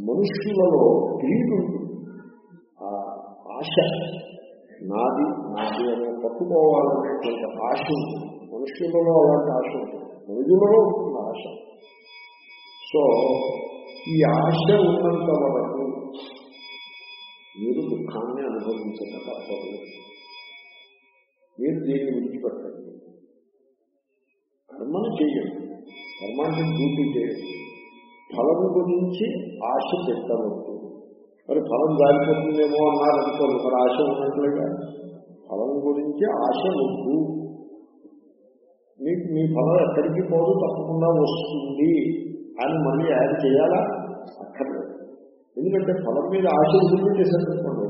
మనుష్యులలో greed ఉంటుంది ఆ ఆశ నాది నాది అనే పట్టుకోవాలనేటువంటి ఆశ ఉంటుంది. మనుష్యులలో అలాంటి ఆశ ఉంటుంది. మనుషులలో ఉంటుంది ఆశ. సో ఈ ఆశ ఉన్నంత వరకు మీరు దుఃఖాన్ని అనుభవించక తప్పదు. మీరు దీన్ని విడిచిపెట్టండి. కర్మను చేయండి. కర్మాన్ని డ్యూటీ చేయండి. ఫలం గురించి ఆశ పెట్టవద్దు మరి ఫలం జారిపోతుందేమో అన్నారు అనుకోండి మరి ఆశ ఉన్నట్లుగా. ఫలం గురించి ఆశ వద్దు. మీకు మీ ఫలం ఎక్కడికి పోదు తప్పకుండా వస్తుంది అని మళ్ళీ యాడ్ చేయాలా? అక్కర్లేదు. ఎందుకంటే ఫలం మీద ఆశ వదిలి చేసేటప్పుడు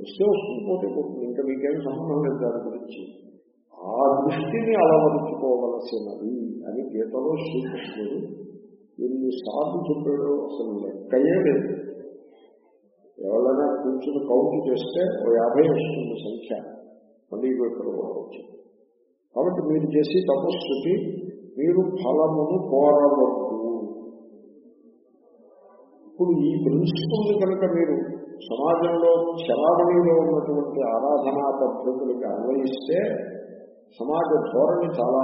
వస్తే వస్తుంది పోతే పోతుంది. ఇంకా మీకేం సంబంధం లేదు దాని గురించి. ఆ దృష్టిని అలవరుచుకోవలసినది అని గీతలో శ్రీకృష్ణుడు ఎన్నిసార్లు చెప్పాడో అసలు లెక్కయే లేదు ఎవరైనా కూర్చుని కౌంట్ చేస్తే ఓ యాభై వస్తుంది సంఖ్య మళ్ళీ ఇక్కడ వచ్చి కాబట్టి మీరు చేసి తపస్సుకి మీరు ఫలమును కోరవద్దు ఇప్పుడు ఈ ప్రిన్సిపల్ని కనుక మీరు సమాజంలో చలామణిలో ఉన్నటువంటి ఆరాధనా పద్ధతులకి అన్వయిస్తే సమాజ ధోరణి చాలా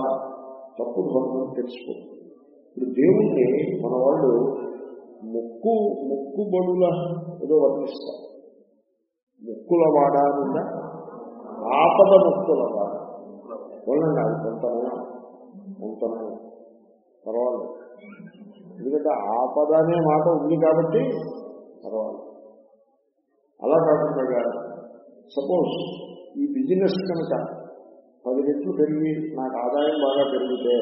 తప్పు ధోరణి తెలుసుకుంటుంది ఇప్పుడు దేవుణ్ణి మన వాళ్ళు ముక్కు ముక్కు బడుల ఏదో వర్ణిస్తారు ముక్కుల వాడానుందా ఆపద ముక్కుల వాడ. వాళ్ళండి అది కొంతనైనా కొంతనైనా. పర్వాలేదు. ఎందుకంటే ఆపద అనే మాట ఉంది కాబట్టి పర్వాలేదు. అలా కాకుండా సపోజ్ ఈ బిజినెస్ కనుక పది రెట్లు పెరిగి నాకు ఆదాయం బాగా పెరిగితే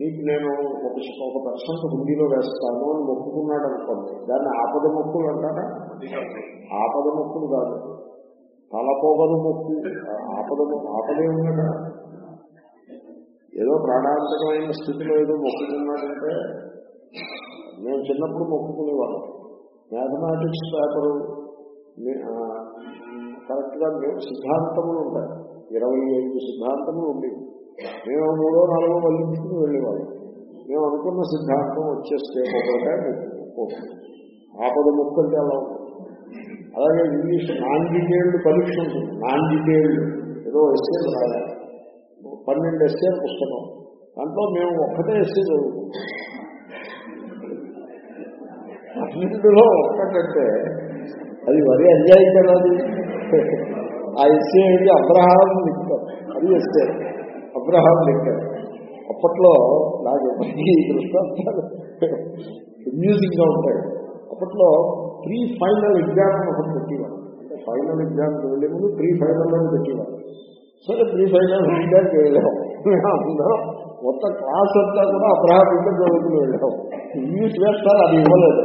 నీకు నేను ఒక ఒక పర్సెంట్ హిందీలో వేస్తాను అని మొక్కుకున్నాడు అనుకోండి. దాన్ని ఆపద మొక్కులు అంటారా? ఆపద మొక్కులు కాదు. తలపోగదు మొక్కు. ఆపద ఆపదే ఉన్నదా? ఏదో ప్రాణాంతకమైన స్థితిలో ఏదో మొక్కుకున్నాడంటే మేము చిన్నప్పుడు మొక్కుకునేవాడు మ్యాథమెటిక్స్ పేపరు కరెక్ట్గా సిద్ధాంతములు ఉంటాయి. ఇరవై ఐదు సిద్ధాంతములు ఉండేవి. మేము మూడో నాలుగో వల్లించుకుని వెళ్ళేవాళ్ళం. మేము అనుకున్న సిద్ధాంతం వచ్చేస్తే ఒకటే ఆపద ముక్కు అలా అలాగే ఇంగ్లీష్ నాన్ డీటెయిల్డ్ పరీక్ష ఉంటుంది. నాన్ డీటెయిల్డ్ ఏదో ఎస్ఏ రాయాలి. పన్నెండు ఎస్ఏ పుస్తకం. దాంట్లో మేము ఒక్కటే ఎస్ఏ చదువుకుంటాం. పన్నెండులో ఒక్కటంటే అది మరీ అన్యాయం కదా అది. ఆ ఎస్ఏ ఏంటి అగ్రహారం లిక్కర్ అది ఎస్ఏ అబ్రహాం లిక్కర్ అప్పట్లో నాకు ఎప్పటికీ దృష్టాంతాలు అమ్యూజింగ్గా ఉంటాయి. అప్పట్లో ప్రీ ఫైనల్ ఎగ్జామ్ ఒకటి పెట్టేవారు. అంటే ఫైనల్ ఎగ్జామ్ వెళ్ళే ముందు ప్రీ ఫైనల్ అని పెట్టేవారు. సరే ప్రీ ఫైనల్ ఎగ్జామ్కి వెళ్ళాం. అందరం మొత్తం క్లాస్ అంతా కూడా అబ్రహాం లిక్కర్ చదువుకుని వెళ్ళాం. ఇంగ్లీష్ వేస్తారు అది ఇవ్వలేదు.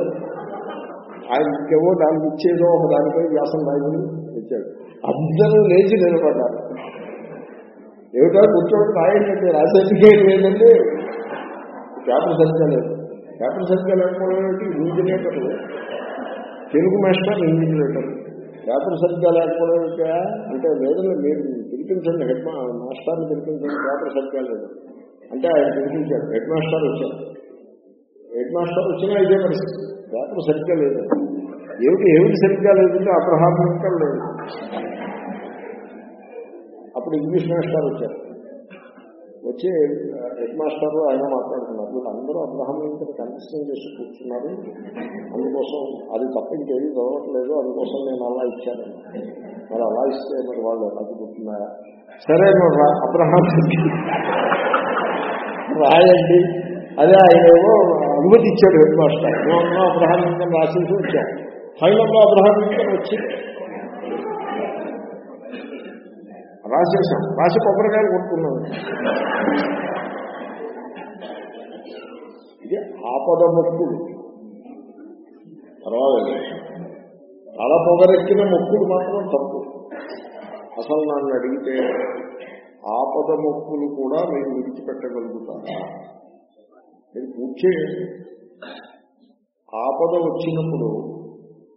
ఆయన ఇంకేవో దానికి ఇచ్చేదో ఒక దానిపై వ్యాసం రాయని ఇచ్చాడు అందరూ లేచి నిలబడ్డారు. ఏమిటో కూర్చోబెట్టి రాయండి రాసేందుకే లేదండి. పేపర్ సరిగ్గా లేదు. పేపర్ సరిగ్గా లేకపోవడం ఏంటి ఇంజినేటర్ తెలుగు మాస్టర్ ఇంజనీటర్ పేపర్ సరిగ్గా లేకపోవడం ఏంటా అంటే లేదండి మీరు పిలిపించండి హెడ్ మాస్టర్ని పిలిపించండి పేపర్ సరిగ్గా లేదు. అంటే ఆయన పిలిపించాడు హెడ్ మాస్టర్ వచ్చారు. హెడ్ మాస్టర్ వచ్చినా ఇదే పరిస్థితి. పేపర్ సరిగ్గా లేదు. ఏమిటి? ఏమిటి సరిగ్గా లేదంటే అబ్రహాం లేదు అప్పుడు ఇంగ్లీష్ మాస్టర్ వచ్చారు. వచ్చి హెడ్ మాస్టర్ ఆయన మాట్లాడుతున్నారు. అందరూ అబ్రహం లింకన్ కన్సిస్టెంట్ చేసి కూర్చున్నారు. అందుకోసం అది తప్ప ఇంకేది చదవట్లేదు. అందుకోసం నేను అలా ఇచ్చాను. మరి అలా ఇస్తే మరి వాళ్ళు అది సరే మరి అబ్రహం రాయండి. అదే ఆయన ఏమో అనుమతి ఇచ్చాడు head master Abraham Abraham Lincoln రాసేసి వచ్చాం ఫైనల్లో అబ్రహం లింకన్ వచ్చి రాసేసాం రాసి కొబ్బరికాయలు కొట్టుకున్నాం ఇది ఆపద మొక్కుడు. పర్వాలేదు. అలా పొగరెక్కిన మొక్కులు మాత్రం తప్పు. అసలు నన్ను అడిగితే ఆపద మొక్కులు కూడా మీరు విడిచిపెట్టగలుగుతారా మీరు పూర్తి ఆపద వచ్చినప్పుడు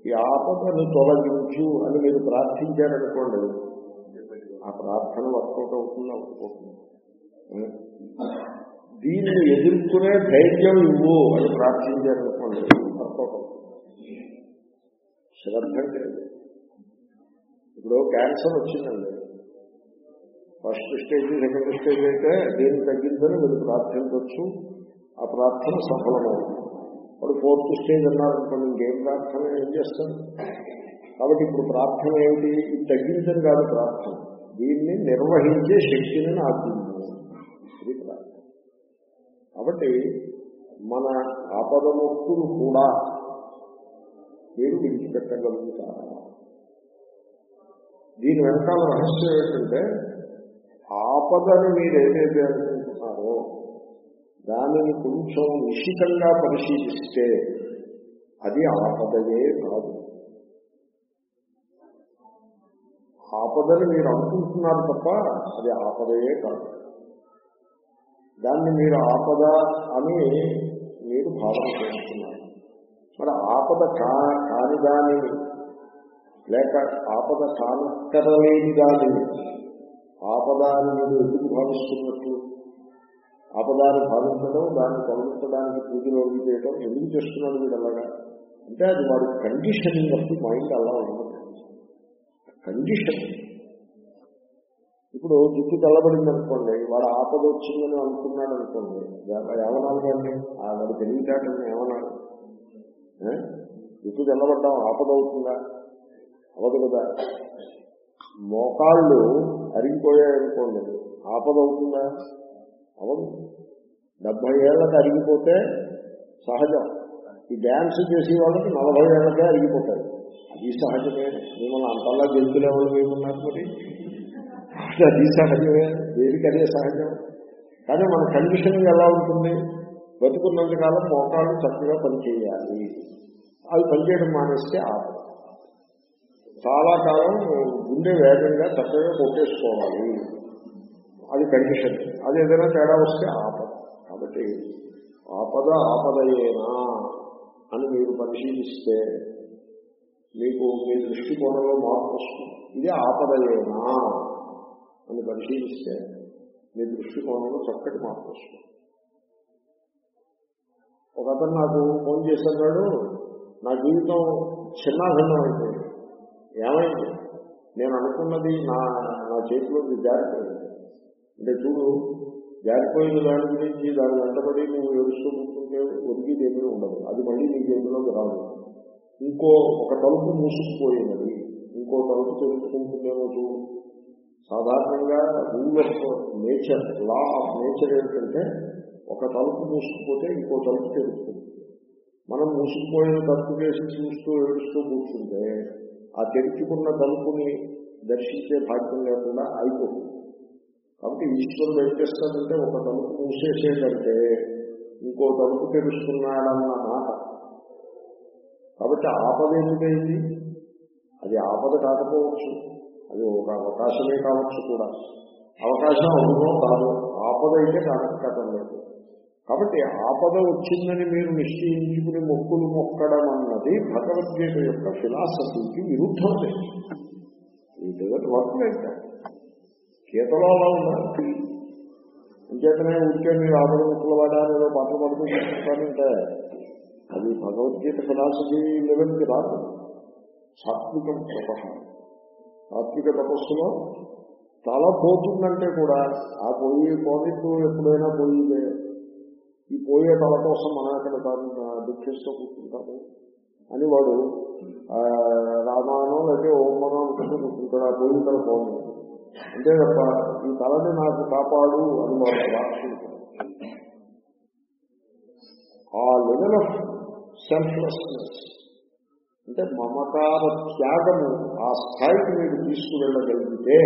ఈ ఆపదను తొలగించు అని మీరు ప్రార్థించారనుకోండి ఆ ప్రార్థన వర్కౌట్ అవుతుంది అవ్వకపోతుంది దీన్ని ఎదుర్కొనే ధైర్యం ఇవ్వు అని ప్రార్థించారనుకోండి వర్కౌట్ అవుతుంది. శ్రద్ధ ఇప్పుడు క్యాన్సర్ వచ్చిందండి. ఫస్ట్ స్టేజ్ సెకండ్ స్టేజ్ అయితే దీన్ని తగ్గించని మీరు ప్రార్థించవచ్చు. ఆ ప్రార్థన సఫలమవుతుంది. వాడు ఫోర్త్ స్టేజ్ అన్నారనుకోండి ఇంకేం ప్రార్థన ఏం చేస్తాను కాబట్టి ఇప్పుడు ప్రార్థన ఏమిటి? ఇది తగ్గించని కాదు ప్రార్థన. దీన్ని నిర్వహించే శక్తిని నాకు ఇది కాబట్టి మన ఆపదమొక్కులు కూడా మీరు విడిచిపెట్టగలుగుతారా దీని వెనకాల రహస్యం ఏంటంటే ఆపదని మీరు ఏదైతే అనుకుంటున్నారో దానిని కొంచెం నిశితంగా పరిశీలిస్తే అది ఆపదయే కాదు. ఆపదని మీరు అనుకుంటున్నారు తప్ప అది ఆపదయే కాదు. దాన్ని మీరు ఆపద అని మీరు భావన చేస్తున్నారు. మరి ఆపద కా కాని దాని లేక ఆపద కానక్కరలేని దాని ఆపద అని మీరు ఎందుకు భావిస్తున్నట్లు ఆపదాన్ని భావించడం దాన్ని తొలగించడానికి పూజలు చేయడం ఎందుకు చేస్తున్నాడు వీడు అలాగా? అంటే అది వాడి కండిషనింగ్ ఆఫ్ ది మైండ్ అలా ఉన్నది కండిషన్. ఇప్పుడు జుట్టు తెల్లబడింది అనుకోండి వాడు ఆపద వచ్చిందని అనుకున్నాడు అనుకోండి ఏమనాలి కానీ వాడు తెలివితేటని ఏమన్నాడు ఏ? జుట్టు తెల్లబడ్డాం ఆపద అవుతుందా? అవదు కదా. మోకాళ్ళు అరిగిపోయాయనుకోండి ఆపద అవుతుందా? అవదు డెబ్బై ఏళ్ళకి అరిగిపోతే సహజం. ఈ డ్యాన్స్ చేసే వాళ్ళకి నలభై ఏళ్ళకే అరిగిపోతాయి. అది సహజమే. మిమ్మల్ని అంతలా గెలుతులు ఎవరు ఏమున్నారు మరి. అది సహజమే. దేనికి అదే సహజం? కానీ మన కండిషనింగ్ ఎలా ఉంటుంది? బతుకున్నంత కాలం మోకాళ్ళు చక్కగా పనిచేయాలి. అవి పనిచేయడం మానేస్తే ఆపద. చాలా కాలం గుండె వేగంగా చక్కగా కొట్టేసుకోవాలి. అది కండిషన్ అది ఏదైనా తేడా వస్తే ఆపద. కాబట్టి ఆపద ఆపదయేనా అని మీరు పరిశీలిస్తే మీకు మీ దృష్టికోణంలో మార్పు వస్తుంది. ఇది ఆపదలేనా అని పరిశీలిస్తే మీ దృష్టికోణంలో చక్కటి మార్పు వస్తుంది. ఒక అతను నాకు ఫోన్ చేశాడు నా జీవితం చిన్నాభిన్నం అయిపోయింది ఏమైంది? నేను అనుకున్నది నా నా చేతిలోకి జారిపోయింది. అంటే చూడు జారిపోయిన దాని గురించి దాని వెంటబడి నువ్వు ఏడుస్తూ కూర్చుంటే ఒరిగి ఏమీ ఉండదు. అది మళ్ళీ నీ చేతిలోకి రాదు. ఇంకో ఒక తలుపు మూసుకుపోయినది. ఇంకో తలుపు తెలుసుకుంటుందేమో చూడు. సాధారణంగా rule of nature law of nature ఏంటంటే ఒక తలుపు మూసుకుపోతే ఇంకో తలుపు తెలుస్తుంది మనం మూసుకుపోయిన తలుపు వేసి చూస్తూ ఏడుస్తూ కూర్చుంటే ఆ తెరుచుకున్న తలుపుని దర్శించే భాగ్యం లేకుండా అయిపోతుంది. కాబట్టి ఈశ్వరుడు ఏం చేస్తాడంటే ఒక తలుపు మూసేసేటంటే ఇంకో తలుపు తెరుస్తున్నాడన్న మాట కాబట్టి ఆపద ఎందుకైంది? అది ఆపద కాకపోవచ్చు. అది ఒక అవకాశమే కావచ్చు కూడా. అవకాశం అవునో కాదు. ఆపద అయితే కాకపోవటం లేదు. కాబట్టి ఆపద వచ్చిందని మీరు నిశ్చయించుకుని మొక్కులు మొక్కడం అన్నది భగవద్గీత యొక్క ఫిలాసఫీకి విరుద్ధమే ఈ వర్క్ అయితే గీతలో అలా ఉండాలి. ఇంకేతనే ఉంటే మీరు ఆపద ముక్కలు వాడాలో పాటలు పడుతూ కూర్చుంటారంటే అది భగవద్గీత ఫిలాసఫీ లెవెల్కి రాదు. సాత్వికం తప సాత్విక తపస్సులో చాలా పోతుందంటే కూడా ఆ పోయి పోనిట్టు ఎప్పుడైనా పోయిందే ఈ పోయే తల కోసం మనం అక్కడ దాన్ని దుఃఖిస్తూ కూర్చుంటాము అని వాడు ఆ, రామానో లేకపోతే ఓమనో అనుకుంటూ కూర్చుంటాడు ఆ పోయి తల పోను. అంతే తప్ప ఈ తలని నాకు కాపాడు అని వాడు ప్రార్థించాడు ఆ లెవెల్ ఆఫ్ సెల్ఫ్లెస్నెస్ అంటే మమకార త్యాగము ఆ స్థాయికి మీరు తీసుకువెళ్ళగలిగితే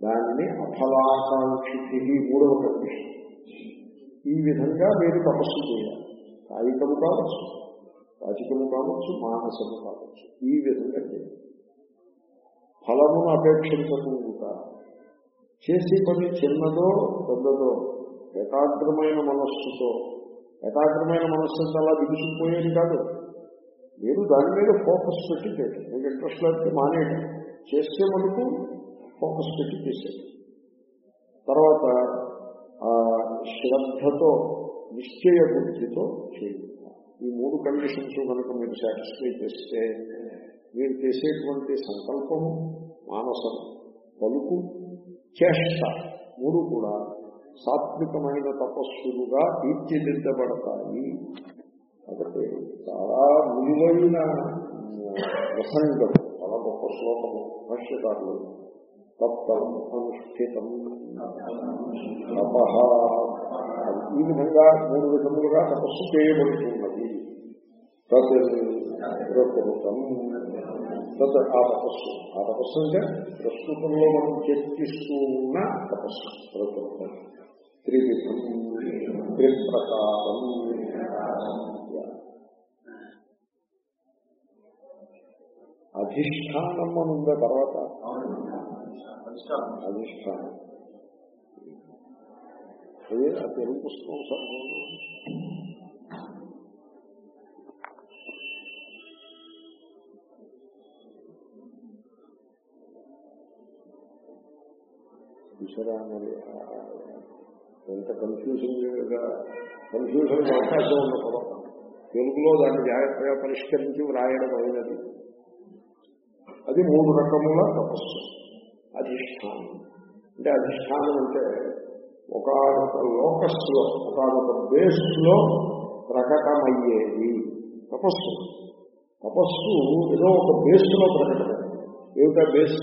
దానిని అఫలాకాంక్షి మూడవ కండిషన్ ఈ విధంగా మీరు తపస్సు చేయాలి. కాయికము కావచ్చు వాచికము కావచ్చు మానసము కావచ్చు ఈ విధంగా చేయాలి. ఫలమును అపేక్షించకుండా చేసే పని చిన్నదో పెద్దదో ఏకాగ్రమైన మనస్సుతో ఏకాగ్రమైన మనస్సు అంటే అలా దిగుసిపోయేది కాదు. మీరు దాని మీద ఫోకస్ పెట్టి చేయండి మీకు ఇంట్రెస్ట్ లేకపోతే మానేయండి చేస్తే మనకు ఫోకస్ పెట్టి చేసేది తర్వాత శ్రద్ధతో నిశ్చయ బుద్ధితో చేయండి. ఈ మూడు కండిషన్స్ కనుక మీరు సాటిస్ఫై చేస్తే మీరు చేసేటువంటి సంకల్పము మానసం పలుకు చేష్ట మూడు కూడా సాత్వికమైన తపస్సులుగా తీర్చిదిద్దబడతాయి. కాబట్టి చాలా విలువైన ప్రసంగం. చాలా గొప్ప శ్లోకము. భాష్యకారులు తప్తం అనుష్ఠితం ఈ విధంగా మూడు విధములుగా తపస్సు చేయబడుతున్నది. తత్ ప్రకృతం. తత్ ఆ తపస్సు. ఆ తపస్సు అంటే ప్రస్తుతంలో మనం చర్చిస్తూ ఉన్న తపస్సు. ప్రకృతం. త్రివిధం త్రిప్రకారం అధిష్టానం అని ఉందా తర్వాత అధిష్టానం. అదే ఆ తెలుగు పుస్తకం సార్ చూసారా మరి ఎంత కన్ఫ్యూజింగ్ కన్ఫ్యూజన్ అవకాశం ఉన్న పదం. తెలుగులో దాన్ని జాగ్రత్తగా పరిష్కరించి వ్రాయడం అయినది అది మూడు రకముల తపస్సు. అధిష్టానం. అంటే అధిష్టానం అంటే ఒకనొక లోకస్లో ఒకనొక బేస్లో ప్రకటమయ్యేది తపస్సు. తపస్సు ఏదో ఒక బేస్లో ప్రకటమైంది ఏమిటా బేస్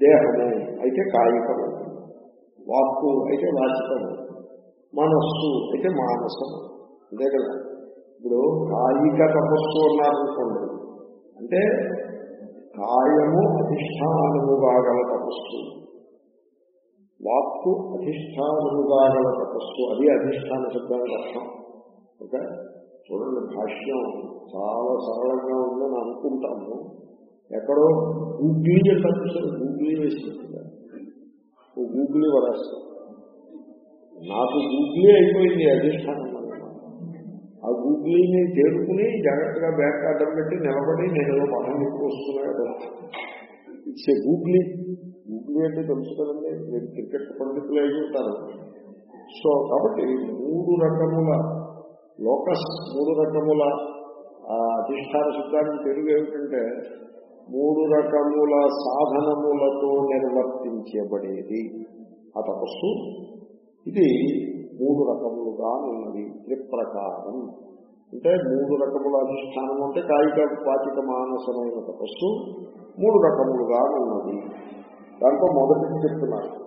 దేహము. అయితే కాయికము. వాక్కు అయితే వాచికము మనస్సు అయితే మానసం. అంతే కదా? ఇప్పుడు కాయిక తపస్సు అన్నారనుకోండి. అంటే కాయము అధిష్టానముగా గల తపస్సు. వాక్కు అధిష్టానముగా గల తపస్సు. అది అధిష్టాన శబ్దానికి అర్థం. ఓకే? చూడండి భాష్యం. చాలా సరళంగా ఉందని అనుకుంటాము ఎక్కడో గూగ్లీ అంటారు సార్ గూగ్లీ వేసినట్టుగా గూగ్లీ వరేస్తాం నాకు గూగులే అయిపోయింది అధిష్టానం ఆ గూగులిని చేరుకుని జాగ్రత్తగా బ్యాక్ అడ్డం పెట్టి నిలబడి నేను ఏదో పదం ఎక్కువ కదా. ఇట్స్ ఏ గూగ్లీ గూగ్లీ అంటే తెలుసు కదండి. నేను క్రికెట్ పండితులు అయి ఉంటాను. సో కాబట్టి మూడు రకముల లోకస్ మూడు రకముల ఆ అధిష్టాన శబ్దానికి తెలుగు ఏమిటంటే మూడు రకముల సాధనములతో నిర్వర్తించబడేది. ఆ తపస్సు. ఇది మూడు రకములుగా ఉన్నది. త్రిప్రకారం. అంటే మూడు రకముల అధిష్టానం అంటే కాయిక పాతిక మానసమైన తపస్సు మూడు రకములుగా ఉన్నది. దాంట్లో మొదటి చెప్తున్నారు.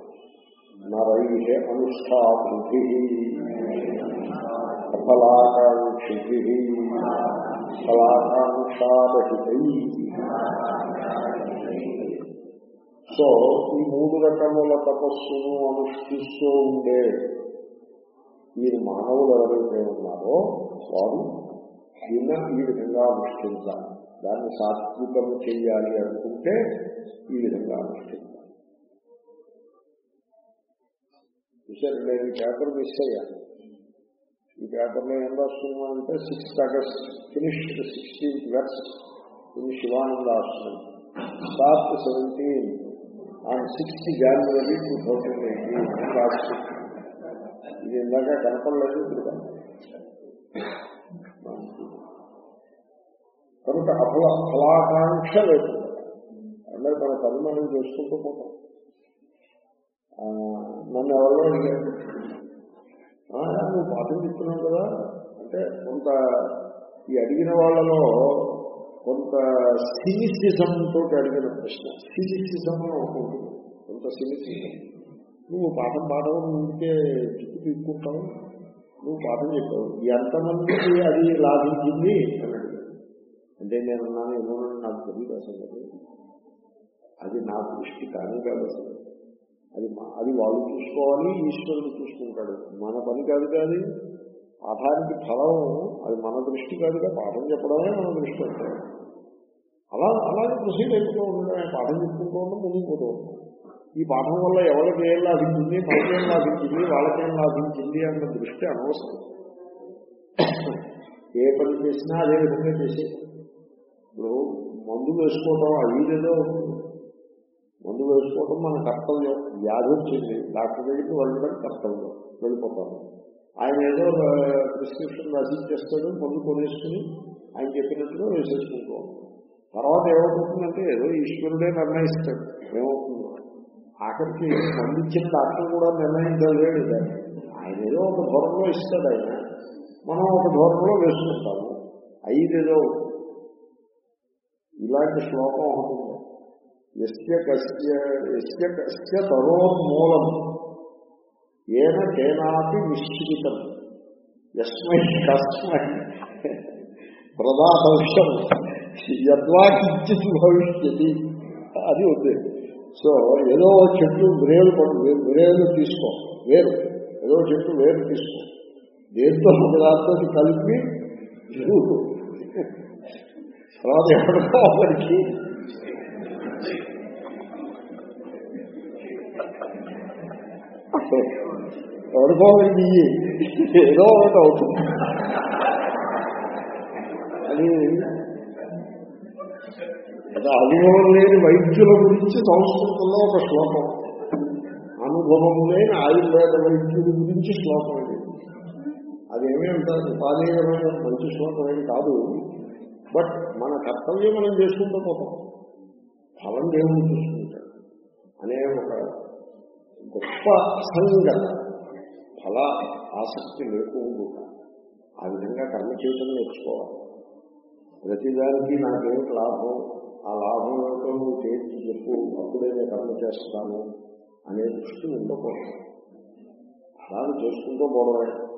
నరైహే అనుష్ఠాబుద్ధి ఫలాకాంక్షి ఫలాకాంక్షారహితై సో ఈ మూడు రకముల తపస్సును అనుష్ఠిస్తూ ఉండే మీరు మానవులు ఎవరైతే ఉన్నారో వారు దీన్ని ఈ విధంగా అనుష్ఠించాలి. దాన్ని సాత్వికం చేయాలి అనుకుంటే ఈ విధంగా అనుష్ఠించాలి. చూసారు నేను ఈ పేపర్ మిస్ అయ్యాను. ఈ పేపర్లో ఏం రాస్తున్నానంటే sixth August finished sixteenth verse in Shivananda Ashram start seventeen and sixth January two thousand eighteen ఇది ఇందాక కనపడలేదు ఇప్పుడు కనుక అఫల ఫలాకాంక్ష లేకుండా అందరూ తన పని మనం చేసుకుంటూ పోతాం నన్ను ఎవరో నువ్వు పాఠం చెప్తున్నావు కదా. అంటే కొంత ఈ అడిగిన వాళ్ళలో కొంత సినిసిజం తోటి అడిగిన ప్రశ్న. సినిసిజం అని ఒకటి? కొంత సినిసిజం. నువ్వు పాఠం పాఠం ఉంటే చుట్టూ తీసుకుంటావు నువ్వు పాఠం చెప్పావు. ఎంతమందికి అది లాభించింది? అని అంటే నేను అన్నాను ఏమో నాకు తెలియదు అసలు. అది నా దృష్టి కానీ కాదు అసలు. అది అది వాళ్ళు చూసుకోవాలి ఈశ్వరుడు చూసుకుంటాడు. మన పని కాదు కానీ పాఠానికి ఫలం అది మన దృష్టి కాదుగా పాఠం చెప్పడమే మన దృష్టి అంటే. అలా అలాగే ప్రొసీడ్ అయిపోతూ ఉండడమే పాఠం చెప్పుకుంటూ ఉండడం ముందుకు ఉంటాం ఈ పాఠం వల్ల ఎవరికి ఏం లాభించింది మనకేం లాభించింది వాళ్ళకేం లాభించింది అన్న దృష్టి అనవసరం. ఏ పని చేసినా అదే విధంగా చేసే. ఇప్పుడు మందు వేసుకోవడం అయ్యేదో ఉంటుంది. మందు వేసుకోవడం మన కర్తవ్యం. వ్యాధి వచ్చింది. డాక్టర్ దగ్గరికి వెళ్ళడం కర్తవ్యం. వెళ్ళిపోతాము. ఆయన ఏదో ప్రిస్క్రిప్షన్ రాసి ఇచ్చేస్తాడు మందు కొనేసుకుని ఆయన చెప్పినట్టుగా వేసేసుకుంటూ తర్వాత ఏమవుతుందంటే ఏదో ఈశ్వరుడే నిర్ణయిస్తాడు. ఏమవుతుందో? ఆఖరికి మందు ఇచ్చిన డాక్టర్ కూడా నిర్ణయించలేడు దాన్ని. ఆయన ఏదో ఒక ధోరణిలో ఇస్తాడు ఆయన. మనం ఒక ధోరణిలో వేసుకుంటాము. ఐదేదో ఇలాంటి శ్లోకం ఒకటి ఎస్య కస్య ఎస్య కస్య తరోన్మూలం ఏన కేనాపి నిశ్చితం యస్మై కస్మై. ప్రదాభవిష్యం యద్వా కించిత్ భవిష్యతి. అది ఉంది. సో ఏదో చెట్టు వేరు పడు వేరు తీసుకో. వేరు. ఏదో చెట్టు వేరు తీసుకో. దేంతో ఒకదాంతో కలిపి. తర్వాత ఎక్కడికో ఒకరికి ఎవరికో ఇది ఏదో ఒకటి అవుతుంది. అది అనుభవం లేని వైద్యుల గురించి సంస్కృతంలో ఒక శ్లోకం. అనుభవం లేని ఆయుర్వేద వైద్యుల గురించి శ్లోకం ఇది. అదేమీ అంటారు? ఉపాధేయమైన మంచి శ్లోకం ఏమి కాదు. బట్ మన కర్తవ్యం మనం చేసుకుంటూ పోతాం. ఫలం దేవుడు చూసుకుంటాడు. అనే ఒక గొప్ప అసంగత ఫల ఆసక్తి లేకుండా ఆ విధంగా కర్మ చేయటం నేర్చుకోవాలి. ప్రతిదానికి నాకేమిటి లాభం? ఆ లాభం ఏమిటో నువ్వు చేసి చెప్పు. అప్పుడే నేను కర్మ చేస్తాను అనే దృష్టి ఉండకూడదు అలాగే చేసుకుంటూ పోవడమే.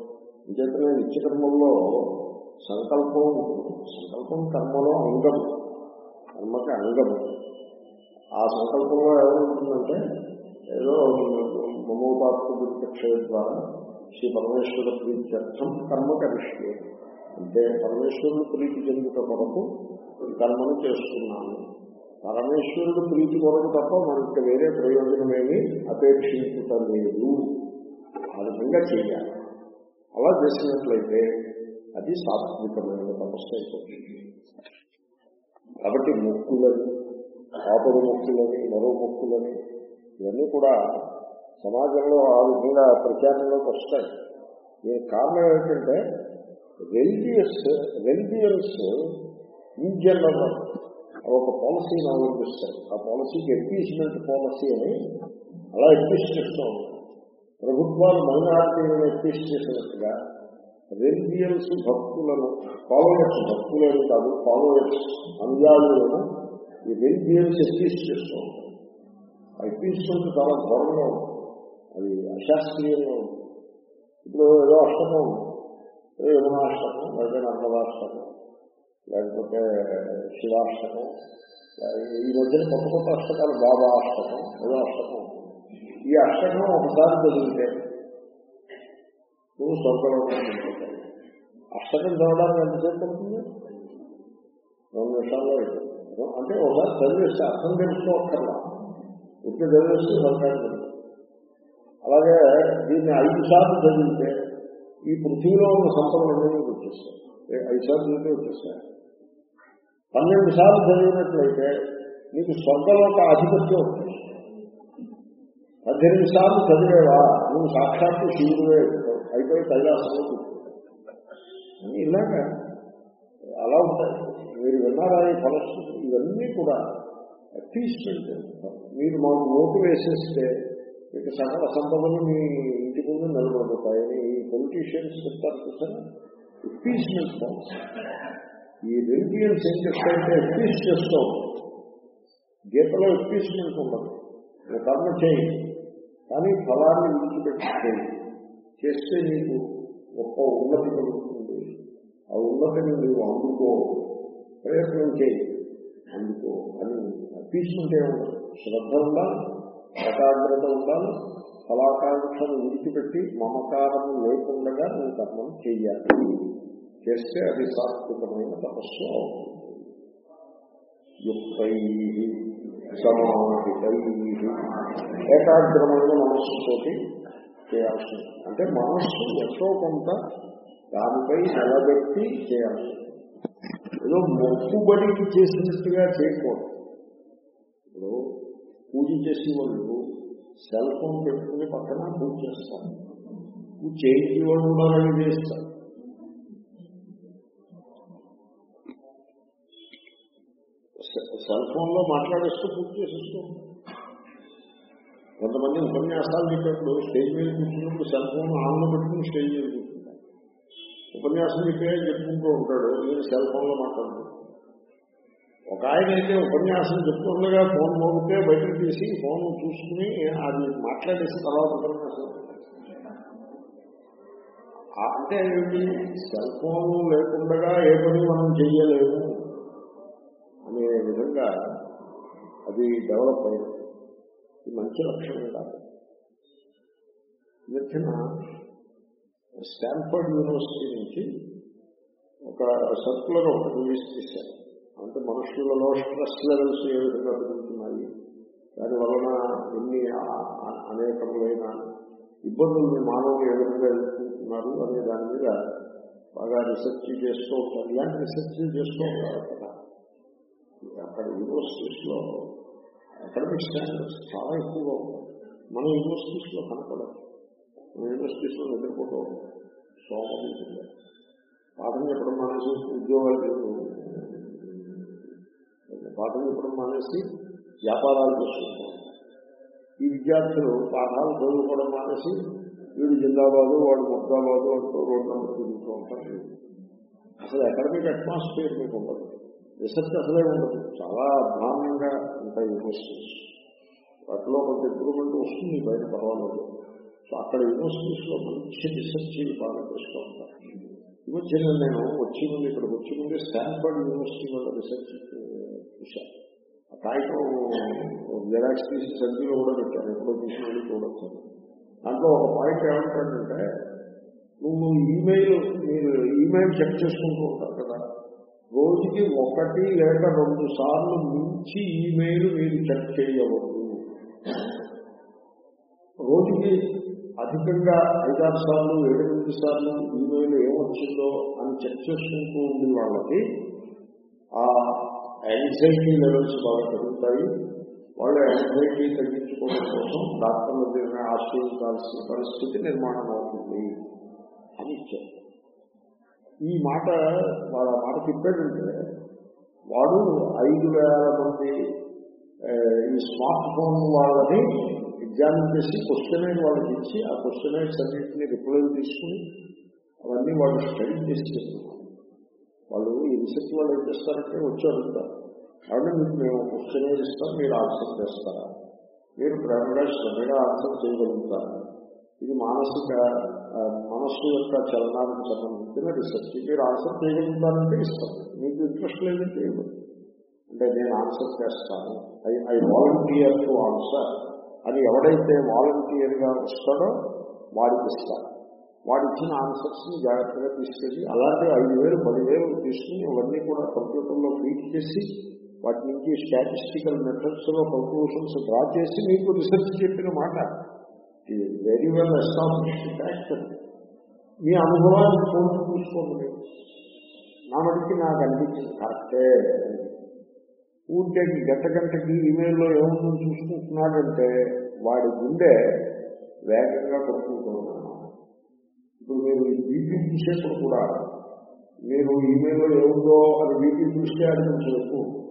ఇంకేతనే నిత్యకర్మంలో సంకల్పం సంకల్పం కర్మలో అంగం కర్మకి అంగం ఆ సంకల్పంలో ఏమవుతుందంటే ఏదో మమోపాత్మ ప్రత్యక్ష ద్వారా శ్రీ పరమేశ్వర ప్రీత్యర్థం కర్మ కరిష్యే అంటే పరమేశ్వరుడు ప్రీతి చెందుట కొరకు కర్మను చేస్తున్నాను. పరమేశ్వరుడు ప్రీతి కొరకు తప్ప మనకి వేరే ప్రయోజనమేమి అపేక్షించటం లేదు. ఆ విధంగా చేయాలి. అలా చేసినట్లయితే అది సాత్వికమైన తపస్సు అయిపోతుంది. కాబట్టి ముక్కులని ఆపద ముక్కులని మరో మొక్కులని ఇవన్నీ కూడా సమాజంలో ఆ విధంగా ప్రచారంలోకి వస్తాయి. దీనికి కారణం ఏమిటంటే రెలిజియస్ రెలిజియన్స్ ఇన్ జనరల్ ఒక పాలసీని అవలంబిస్తారు ఆ పాలసీకి ఎప్పీస్మెంట్ పాలసీ అని అలా ఎప్పీస్ చేస్తూ ఉంటారు. ప్రభుత్వాలు మైనారిటీలను ఎప్పీస్ చేసినట్టుగా రెలిజియన్స్ భక్తులను ఫాలోయర్స్ భక్తులను కాదు ఫాలోయర్స్ అనుయాయులను ఈ రెలిజియన్స్ ఎప్పీస్ చేస్తూ ఉంటారు. ఎపిసోడ్ చాలా ఘోరంగా ఉంటుంది అది అశాస్త్రీయంగా ఉంటుంది ఇప్పుడు ఏదో అష్టమం ఉంది. ఏదో యమునాష్టకం లేకపోతే నర్మదాష్టకం లేకపోతే శివాష్టకం ఈ మధ్యన కొత్త కొత్త అష్టకాలు బాబా అష్టకం ఏదో అష్టకం ఈ అష్టకం ఒకసారి చదివితే నువ్వు స్వర్గలోకం అష్టకం చదవడానికి ఎంతసేపు పడుతుంది? రెండు నిమిషాల్లో అంటే ఒకసారి చదివేస్తే అర్థం తెలుసుకోక్కర్లా. ఇప్పుడు చదివేస్తే స్వర్గానికి అలాగే దీన్ని ఐదు సార్లు చదివితే ఈ పృథ్వీలో ఉన్న సంపదలన్నీ వచ్చేస్తాయి. ఐదు సార్లు చదివితే వచ్చేస్తాయి. పన్నెండు సార్లు చదివినట్లయితే నీకు స్వర్గలోక ఆధిపత్యం వస్తుంది పద్దెనిమిది సార్లు చదివేవా? నువ్వు సాక్షాత్తు శివుడువే అయిపోయి కైలాసంలో కూర్చుంటావు. ఇలాగా అలా ఉంటాయి. మీరు విన్నారా ఈ ఫలశ్రుతి? ఇవన్నీ కూడా అట్లీస్మెంట్ మీరు మాకు ఓటు వేసేస్తే మీకు సకల సంపదలు మీ ఇంటి ముందు నిలబడిపోతాయని ఈ పొలిటీషియన్స్ చెప్తారు చూసారా? అట్లీస్మెంట్ పాలసీ ఈ రెలిజియన్స్ ఏం చెప్తాయంటే అట్లీస్ట్ చేస్తూ. గీతలో అట్లీస్మెంట్ ఉండదు నువ్వు కర్మ చేయి. కానీ ఫలాన్ని విడిచిపెట్టి చేయి చేస్తే నీకు గొప్ప ఉన్నతి కలుగుతుంది. ఆ ఉన్నతిని నువ్వు అందుకో ప్రయత్నం చేయి. అందుకో అని తీసుకుంటే శ్రద్ధ ఉండాలి ఏకాగ్రత ఉండాలి ఫలాకాంక్షను విడిచిపెట్టి మమకారము లేకుండా నేను కర్మం చేయాలి. చేస్తే అది సాత్వికమైన తపస్సు అవుతుంది. యుక్తై సమాహితై ఏకాగ్రమైన మనస్సుతోటి చేయాల్సింది. అంటే మనస్సు ఎంతో కొంత దానిపై నిలబెట్టి చేయాల్సింది. ఏదో మొక్కుబడికి చేసినట్టుగా చేయకూడదు. ఇప్పుడు పూజ చేసే వాళ్ళు సెల్ ఫోన్ పెట్టుకుని పక్కన పూజ చేస్తారు. పూజ చేయించి వాళ్ళు ఉండాలని చేస్తారు సెల్ ఫోన్లో మాట్లాడేస్తూ పూజ చేసేస్తూ కొంతమంది ఉపన్యాసాలు చెప్పేప్పుడు స్టేజ్ మీద కూర్చున్నప్పుడు సెల్ ఫోన్ ఆన్లో పెట్టుకుని స్టేజ్ మీద కూర్చుంటారు. ఉపన్యాసం చెప్పే చెప్పుకుంటూ ఉంటాడు. నేను సెల్ ఫోన్లో మాట్లాడుతున్నాను ఒక ఆయన అయితే ఉపన్యాసం చెప్తుండగా ఫోన్ మోగితే బయటకు తీసి ఫోన్ చూసుకుని అది మాట్లాడేసి తర్వాత ఉపన్యాసం. అంటే ఏమిటి సెల్ ఫోన్ లేకుండా ఏ పని మనం చెయ్యలేము అనే విధంగా అది డెవలప్ అయింది. ఇది మంచి లక్షణం కాదు. ఈ స్టాన్ఫర్డ్ యూనివర్సిటీ నుంచి ఒక సర్కులర్ ఒకటి రిలీజ్ చేశారు అంటే మనుషులలో స్ట్రెస్ లెవెల్స్ ఏ విధంగా పెరుగుతున్నాయి దాని వలన ఎన్ని అనేకములైన ఇబ్బందులు మానవులు ఏ విధంగా ఎదుర్కొంటున్నారు అనే దాని మీద బాగా రీసెర్చ్ చేస్తూ ఉంటారు. ఇలాంటి రీసెర్చ్ చేస్తూ ఉంటారు అక్కడ. అక్కడ యూనివర్సిటీస్లో అకాడమిక్ స్టాండర్డ్స్ చాలా ఎక్కువగా ఉంటాయి. మన యూనివర్సిటీస్లో కనపడదు యూనివర్సిటీస్లో నిద్రపోతూ ఉంటాం సోమం పాఠం చెప్పడం మానేసి ఉద్యోగాలు పాఠం చెప్పడం మానేసి వ్యాపారాలు చేసుకుంటాం ఈ విద్యార్థులు పాఠాలు చదువుకోవడం మానేసి వీడు జిందాబాదు వాడు ముద్దాబాదు అంటూ రోడ్డు నెంబర్ తిరుగుతూ ఉంటారు. అసలు అకాడమిక్ అట్మాస్ఫియర్ మీకు ఉండదు. రీసెర్చ్ అసలే ఉండదు. చాలా అధ్వానంగా ఉంటాయి యూనివర్సిటీస్. వాటిలో కొంత ఇంప్రూవ్మెంట్ వస్తుంది బయట పర్వాలేదు. సో అక్కడ యూనివర్సిటీస్లో మంచి రీసెర్చ్ బాగా చేస్తూ ఉంటారు ఈ నేను వచ్చి ముందు ఇక్కడికి వచ్చి ముందు స్టాన్ఫర్డ్ యూనివర్సిటీ వల్ల రీసెర్చ్ చూశాను ఆ కాగితం జెరాక్స్ తీసి సంఖ్యలో కూడా పెట్టాను ఎప్పుడో తీసుకుని చూడొచ్చు దాంట్లో ఒక పాయింట్ ఏమంటాడంటే నువ్వు ఈమెయిల్ మీరు ఈమెయిల్ చెక్ చేసుకుంటూ ఉంటారు కదా. రోజుకి ఒకటి లేక రెండు సార్లు మించి ఈమెయిల్ మీరు చెక్ చేయవద్దు. రోజుకి అధికంగా ఐదారు సార్లు ఏడెనిమిది సార్లు ఈమెయిల్ ఏమొచ్చిందో అని చెక్ చేసుకుంటూ ఉండే వాళ్ళకి ఆ యాంగ్జైటీ లెవెల్స్ బాగా పెరుగుతాయి. వాళ్ళు యాంగ్జైటీ తగ్గించుకోవడం కోసం డాక్టర్ల దగ్గర ఆశ్రయించాల్సిన పరిస్థితి నిర్మాణం అవుతుంది అని ఇచ్చారు ఈ మాట వాళ్ళ మాట చెప్పాడంటే వాడు ఐదు వేల మంది ఈ స్మార్ట్ ఫోన్ వాళ్ళని ఎగ్జామిన్ చేసి క్వశ్చనైర్ వాళ్ళకి ఇచ్చి ఆ క్వశ్చన్ అయిన సబ్జెక్ట్ని రిప్లై తీసుకుని అవన్నీ వాళ్ళు స్టడీ చేసి చెప్తున్నారు వాళ్ళు ఈ రీసెర్చ్ వాళ్ళు ఏం చేస్తారంటే వచ్చి అడుగుతారు కాబట్టి మీకు మేము క్వశ్చన్ ఇస్తాం మీరు ఆన్సర్ చేస్తారా? మీరు ప్రేమగా శ్రమగా ఆన్సర్ చేయగలుగుతారా? ఇది మానసిక మనస్సు యొక్క చలనానికి సంబంధించిన రీసెర్చ్ మీరు ఆన్సర్ చేయగలుగుతారంటే ఇస్తాం. మీకు ఇంట్రెస్ట్ లేదంటే ఇవ్వదు అంటే నేను ఆన్సర్ చేస్తాను. I I volunteer to answer అది ఎవడైతే వాలంటీర్గా వస్తాడో వాడికి ఇస్తాడు వాడు ఇచ్చిన ఆన్సర్స్ని జాగ్రత్తగా తీసుకెళ్ళి అలాంటి ఐదు వేలు పదివేలు తీసుకుని ఇవన్నీ కూడా కంప్యూటర్లో ఫీట్ చేసి వాటి నుంచి స్టాటిస్టికల్ మెథడ్స్లో కంక్లూషన్స్ డ్రా చేసి మీకు రీసెర్చ్ చెప్పిన మాట. ఇది వెరీ వెల్ ఎస్టాబ్లిష్డ్ ఫ్యాక్ట్ మీ అనుభవాన్ని చూసుకోండి. నా మటుకి నాకు అనిపించింది కరెక్టే ఊరికే గంట గంటకి ఇమెయిల్లో ఏముందో చూసుకుంటున్నాడంటే వాడి గుండె వేగంగా కొట్టుకుంటున్నాను ఇప్పుడు మీరు బీపీ చూసేప్పుడు కూడా మీరు ఈమెయిల్లో ఏముందో అది బీపీ చూస్తే అని కొంచెం